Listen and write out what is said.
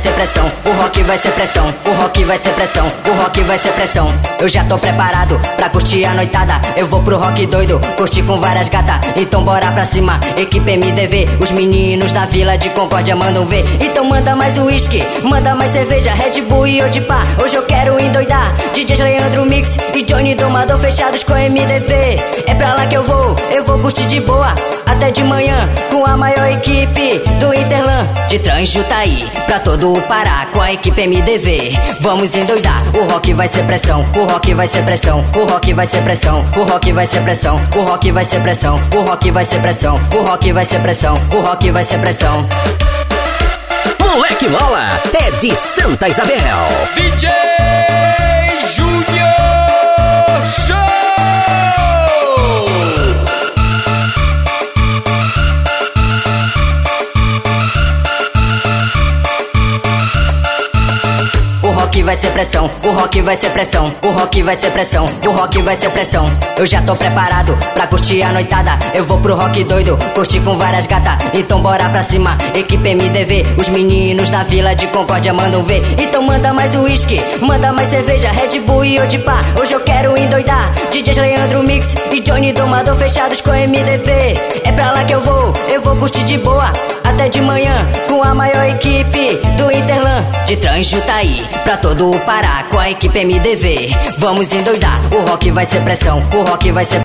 ser pressão, o rock vai ser pressão, o rock vai ser pressão, o rock vai ser pressão. Eu já tô preparado pra curtir a noitada. Eu vou pro rock doido, curtir com várias gatas. Então bora pra cima, equipe MDV. Os meninos da vila de Concórdia mandam ver. Então manda mais uísque, manda mais cerveja, Red Bull e Odipá. Hoje eu quero endoidar. DJs Leandro Mix e Johnny Domador fechados com MDV. É pra lá que eu vou, eu vou curtir de boa. Até de manhã, com a maior equipe do. De Transjutaí pra todo o Pará, com a equipe MDV. Vamos endoidar, o rock vai ser pressão, o rock vai ser pressão, o rock vai ser pressão, o rock vai ser pressão, o rock vai ser pressão, o rock vai ser pressão, o rock vai ser pressão, o rock vai ser pressão. Moleque Mola é de Santa Isabel. DJ rock vai ser pressão, o rock vai ser pressão, o rock vai ser pressão, o rock vai ser pressão. Eu já tô preparado pra curtir a noitada. Eu vou pro rock doido, curtir com várias gatas. Então bora pra cima, equipe MDV. Os meninos da vila de Concórdia mandam ver. Então manda mais uísque, manda mais cerveja, Red Bull e Odipá. Hoje eu quero endoidar. DJs Leandro Mix e Johnny Domador fechados com MDV. É pra lá que eu vou, eu vou curtir de boa. Até de manhã, com a maior equipe do Interlan. De Transjutaí pra todo o Pará, com a equipe MDV. Vamos endoidar, o rock vai ser pressão, o rock vai ser